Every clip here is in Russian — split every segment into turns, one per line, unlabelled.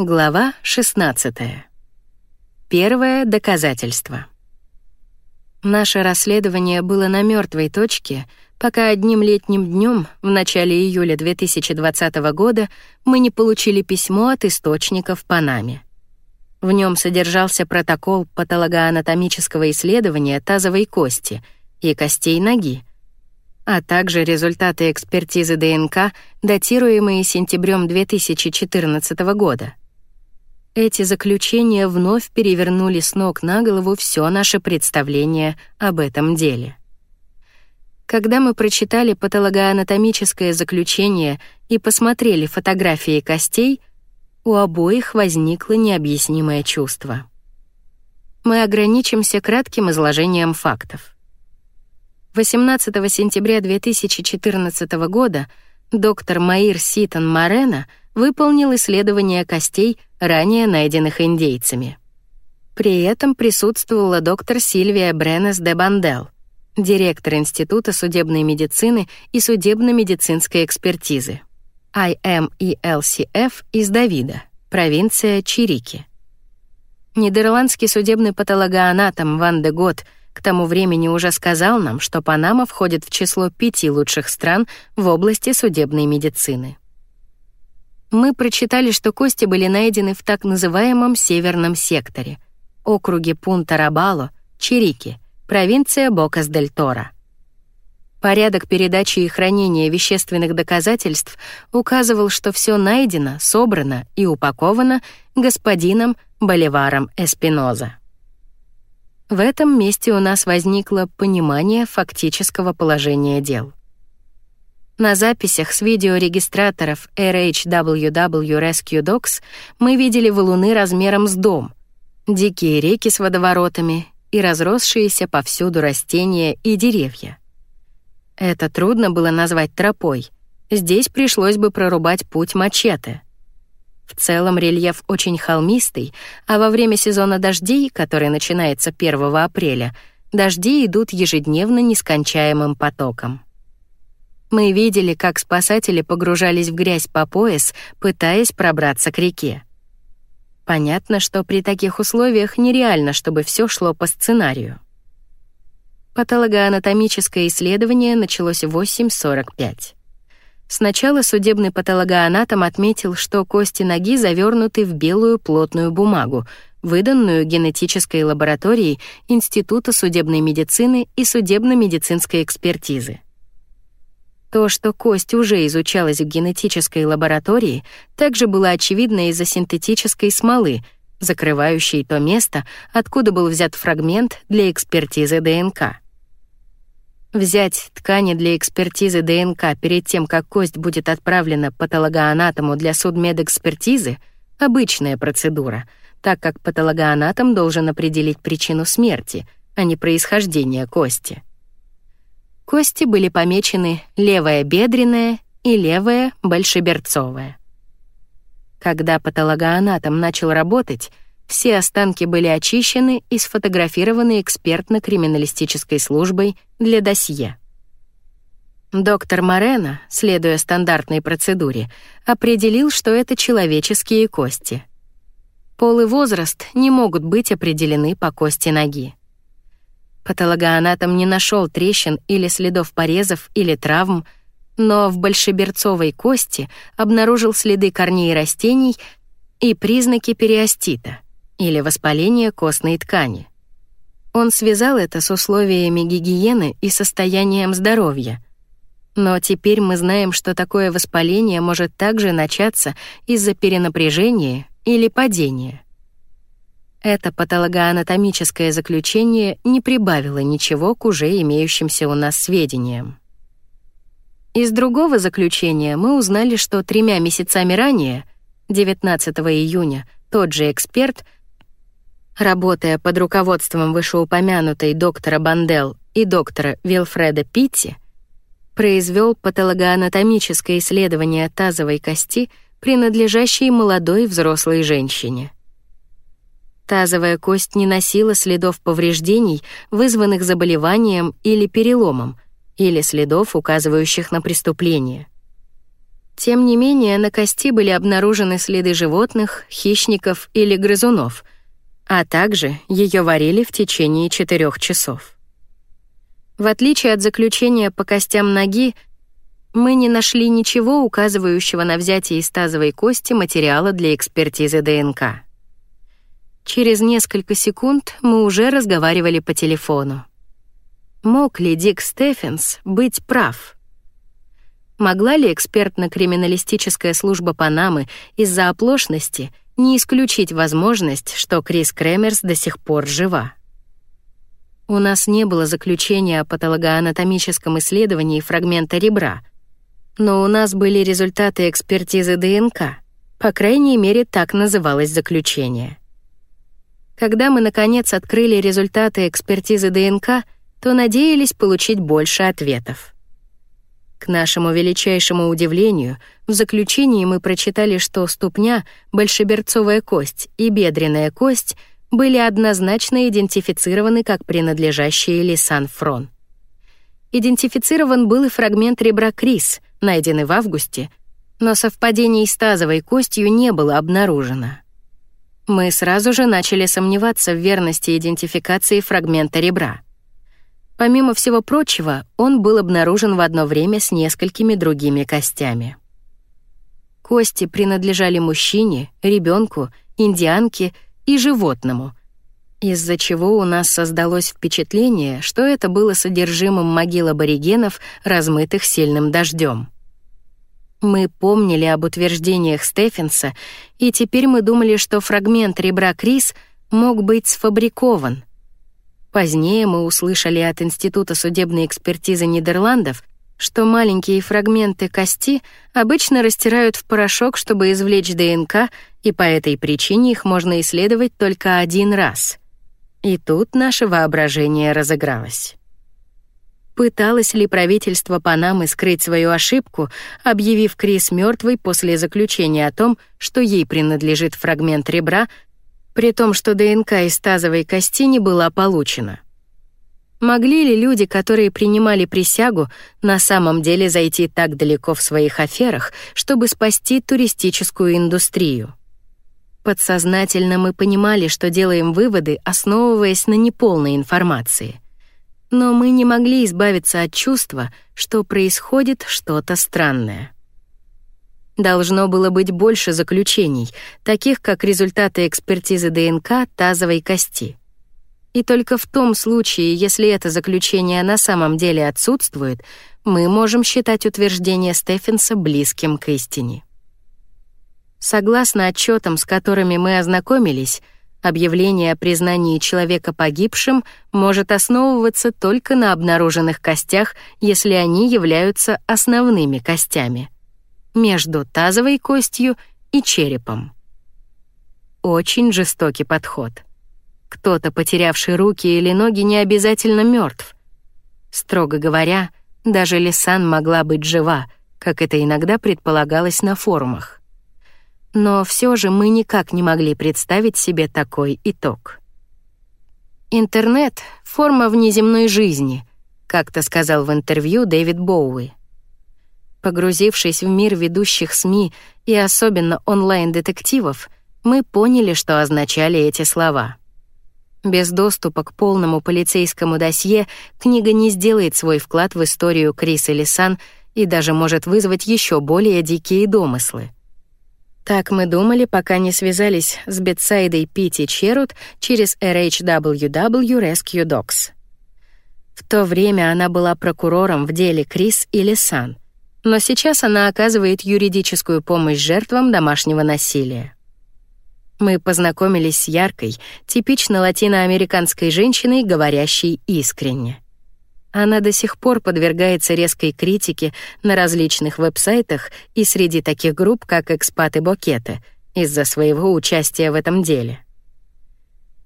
Глава 16. Первое доказательство. Наше расследование было на мертвой точке, пока одним летним днем в начале июля 2020 года мы не получили письмо от источника в Панаме. В нем содержался протокол патологоанатомического исследования тазовой кости и костей ноги, а также результаты экспертизы ДНК, датируемые сентябрем 2014 года. Эти заключения вновь перевернули с ног на голову все наше представление об этом деле. Когда мы прочитали патологоанатомическое заключение и посмотрели фотографии костей, у обоих возникло необъяснимое чувство. Мы ограничимся кратким изложением фактов. 18 сентября 2014 года доктор Маир Ситон Марена выполнил исследование костей, ранее найденных индейцами. При этом присутствовала доктор Сильвия Бренес де Бандел, директор Института судебной медицины и судебно-медицинской экспертизы. IMELCF из Давида, провинция Чирики. Нидерландский судебный патологоанатом Ван де Гот к тому времени уже сказал нам, что Панама входит в число пяти лучших стран в области судебной медицины. Мы прочитали, что кости были найдены в так называемом северном секторе, округе Пунта-Рабало, Чирики, провинция Бокас-дель-Торо. Порядок передачи и хранения вещественных доказательств указывал, что все найдено, собрано и упаковано господином Боливаром Эспиноза. В этом месте у нас возникло понимание фактического положения дел. На записях с видеорегистраторов RHWW Rescue Dogs мы видели валуны размером с дом, дикие реки с водоворотами и разросшиеся повсюду растения и деревья. Это трудно было назвать тропой. Здесь пришлось бы прорубать путь мачете. В целом рельеф очень холмистый, а во время сезона дождей, который начинается 1 апреля, дожди идут ежедневно нескончаемым потоком. Мы видели, как спасатели погружались в грязь по пояс, пытаясь пробраться к реке. Понятно, что при таких условиях нереально, чтобы все шло по сценарию. Патологоанатомическое исследование началось в 8.45. Сначала судебный патологоанатом отметил, что кости ноги завернуты в белую плотную бумагу, выданную генетической лабораторией Института судебной медицины и судебно-медицинской экспертизы. То, что кость уже изучалась в генетической лаборатории, также было очевидно из-за синтетической смолы, закрывающей то место, откуда был взят фрагмент для экспертизы ДНК. Взять ткани для экспертизы ДНК перед тем, как кость будет отправлена патологоанатому для судмедэкспертизы — обычная процедура, так как патологоанатом должен определить причину смерти, а не происхождение кости. Кости были помечены левая бедренная и левая большеберцовая. Когда патологоанатом начал работать, все останки были очищены и сфотографированы экспертно-криминалистической службой для досье. Доктор Морено, следуя стандартной процедуре, определил, что это человеческие кости. Пол и возраст не могут быть определены по кости ноги. Патологоанатом не нашел трещин или следов порезов или травм, но в большеберцовой кости обнаружил следы корней растений и признаки периостита или воспаления костной ткани. Он связал это с условиями гигиены и состоянием здоровья. Но теперь мы знаем, что такое воспаление может также начаться из-за перенапряжения или падения. Это патологоанатомическое заключение не прибавило ничего к уже имеющимся у нас сведениям. Из другого заключения мы узнали, что тремя месяцами ранее, 19 июня, тот же эксперт, работая под руководством вышеупомянутой доктора Бандел и доктора Вилфреда Питти, произвел патологоанатомическое исследование тазовой кости, принадлежащей молодой взрослой женщине. Тазовая кость не носила следов повреждений, вызванных заболеванием или переломом, или следов, указывающих на преступление. Тем не менее, на кости были обнаружены следы животных, хищников или грызунов, а также ее варили в течение четырех часов. В отличие от заключения по костям ноги, мы не нашли ничего, указывающего на взятие из тазовой кости материала для экспертизы ДНК. Через несколько секунд мы уже разговаривали по телефону. Мог ли Дик Стефенс быть прав? Могла ли экспертно-криминалистическая служба Панамы из-за оплошности не исключить возможность, что Крис Кремерс до сих пор жива? У нас не было заключения о патологоанатомическом исследовании фрагмента ребра, но у нас были результаты экспертизы ДНК. По крайней мере, так называлось заключение. Когда мы, наконец, открыли результаты экспертизы ДНК, то надеялись получить больше ответов. К нашему величайшему удивлению, в заключении мы прочитали, что ступня, большеберцовая кость и бедренная кость были однозначно идентифицированы как принадлежащие Лисан Фрон. Идентифицирован был и фрагмент ребра Крис, найденный в августе, но совпадений с тазовой костью не было обнаружено. Мы сразу же начали сомневаться в верности идентификации фрагмента ребра — Помимо всего прочего, он был обнаружен в одно время с несколькими другими костями. Кости принадлежали мужчине, ребенку, индианке и животному, из-за чего у нас создалось впечатление, что это было содержимым могил аборигенов, размытых сильным дождем. Мы помнили об утверждениях Стефенса, и теперь мы думали, что фрагмент ребра Крис мог быть сфабрикован — Позднее мы услышали от Института судебной экспертизы Нидерландов, что маленькие фрагменты кости обычно растирают в порошок, чтобы извлечь ДНК, и по этой причине их можно исследовать только один раз. И тут наше воображение разыгралось. Пыталось ли правительство Панамы скрыть свою ошибку, объявив Крис мертвой после заключения о том, что ей принадлежит фрагмент ребра, при том, что ДНК из тазовой кости не была получена. Могли ли люди, которые принимали присягу, на самом деле зайти так далеко в своих аферах, чтобы спасти туристическую индустрию? Подсознательно мы понимали, что делаем выводы, основываясь на неполной информации. Но мы не могли избавиться от чувства, что происходит что-то странное. Должно было быть больше заключений, таких как результаты экспертизы ДНК тазовой кости. И только в том случае, если это заключение на самом деле отсутствует, мы можем считать утверждение Стефенса близким к истине. Согласно отчетам, с которыми мы ознакомились, объявление о признании человека погибшим может основываться только на обнаруженных костях, если они являются основными костями — между тазовой костью и черепом. Очень жестокий подход. Кто-то, потерявший руки или ноги, не обязательно мертв. Строго говоря, даже Лисан могла быть жива, как это иногда предполагалось на форумах. Но все же мы никак не могли представить себе такой итог. «Интернет — форма внеземной жизни», — как-то сказал в интервью Дэвид Боуи. Погрузившись в мир ведущих СМИ и особенно онлайн-детективов, мы поняли, что означали эти слова. Без доступа к полному полицейскому досье книга не сделает свой вклад в историю Криса Лисан и даже может вызвать еще более дикие домыслы. Так мы думали, пока не связались с Бетсайдой Пити Черут через RHWW Rescue Dogs. В то время она была прокурором в деле Крис и Лисан — но сейчас она оказывает юридическую помощь жертвам домашнего насилия. Мы познакомились с яркой, типично латиноамериканской женщиной, говорящей искренне. Она до сих пор подвергается резкой критике на различных веб-сайтах и среди таких групп, как «Экспаты-бокеты», из-за своего участия в этом деле.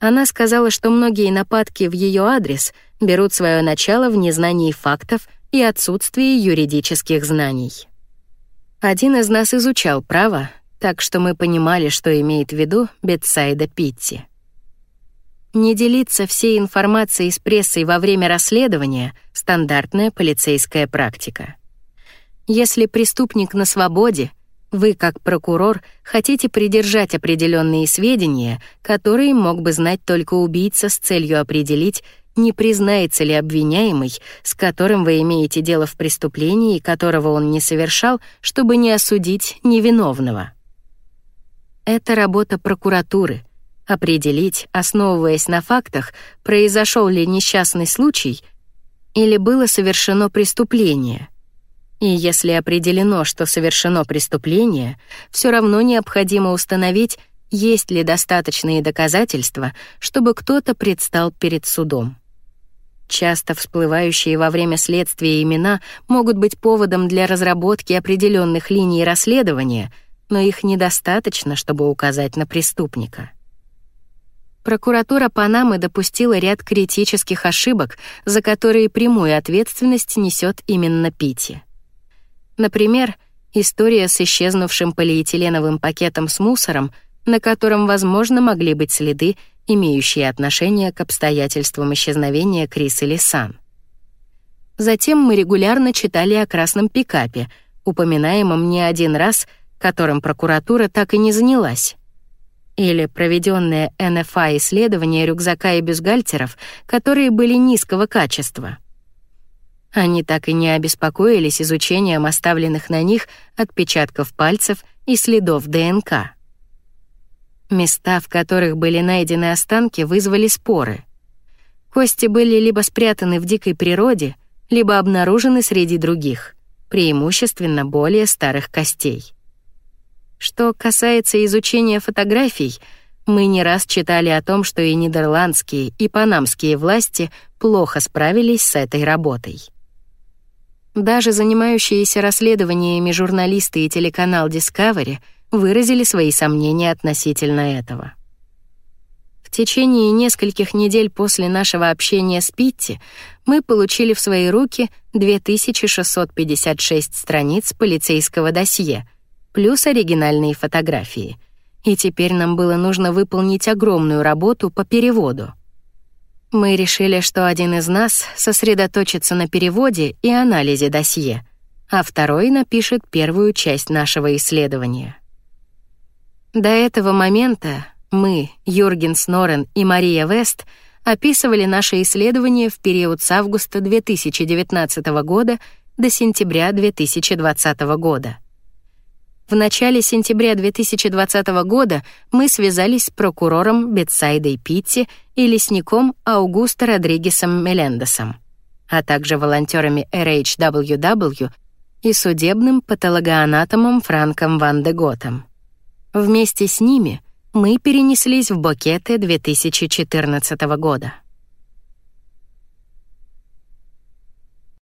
Она сказала, что многие нападки в ее адрес берут свое начало в незнании фактов и отсутствии юридических знаний. Один из нас изучал право, так что мы понимали, что имеет в виду Бетсайда Питти. Не делиться всей информацией с прессой во время расследования — стандартная полицейская практика. Если преступник на свободе, вы, как прокурор, хотите придержать определенные сведения, которые мог бы знать только убийца с целью определить, не признается ли обвиняемый, с которым вы имеете дело в преступлении, которого он не совершал, чтобы не осудить невиновного. Это работа прокуратуры — определить, основываясь на фактах, произошел ли несчастный случай или было совершено преступление. И если определено, что совершено преступление, все равно необходимо установить, есть ли достаточные доказательства, чтобы кто-то предстал перед судом. Часто всплывающие во время следствия имена могут быть поводом для разработки определенных линий расследования, но их недостаточно, чтобы указать на преступника. Прокуратура Панамы допустила ряд критических ошибок, за которые прямую ответственность несет именно Пити. Например, история с исчезнувшим полиэтиленовым пакетом с мусором, на котором, возможно, могли быть следы, имеющие отношение к обстоятельствам исчезновения Крис или Сан. Затем мы регулярно читали о красном пикапе, упоминаемом не один раз, которым прокуратура так и не занялась. Или проведенное НФА исследование рюкзака и бюстгальтеров, которые были низкого качества. Они так и не обеспокоились изучением оставленных на них отпечатков пальцев и следов ДНК. Места, в которых были найдены останки, вызвали споры. Кости были либо спрятаны в дикой природе, либо обнаружены среди других, преимущественно более старых костей. Что касается изучения фотографий, мы не раз читали о том, что и нидерландские, и панамские власти плохо справились с этой работой. Даже занимающиеся расследованиями журналисты и телеканал Discovery — выразили свои сомнения относительно этого. В течение нескольких недель после нашего общения с Питти мы получили в свои руки 2656 страниц полицейского досье, плюс оригинальные фотографии. И теперь нам было нужно выполнить огромную работу по переводу. Мы решили, что один из нас сосредоточится на переводе и анализе досье, а второй напишет первую часть нашего исследования. До этого момента мы, Юрген Снорен и Мария Вест, описывали наше исследование в период с августа 2019 года до сентября 2020 года. В начале сентября 2020 года мы связались с прокурором Бетсайдой Питти и лесником Аугусто Родригесом Мелендесом, а также волонтерами RHWW и судебным патологоанатомом Франком Ван де Готом. Вместе с ними мы перенеслись в Бокеты 2014 года.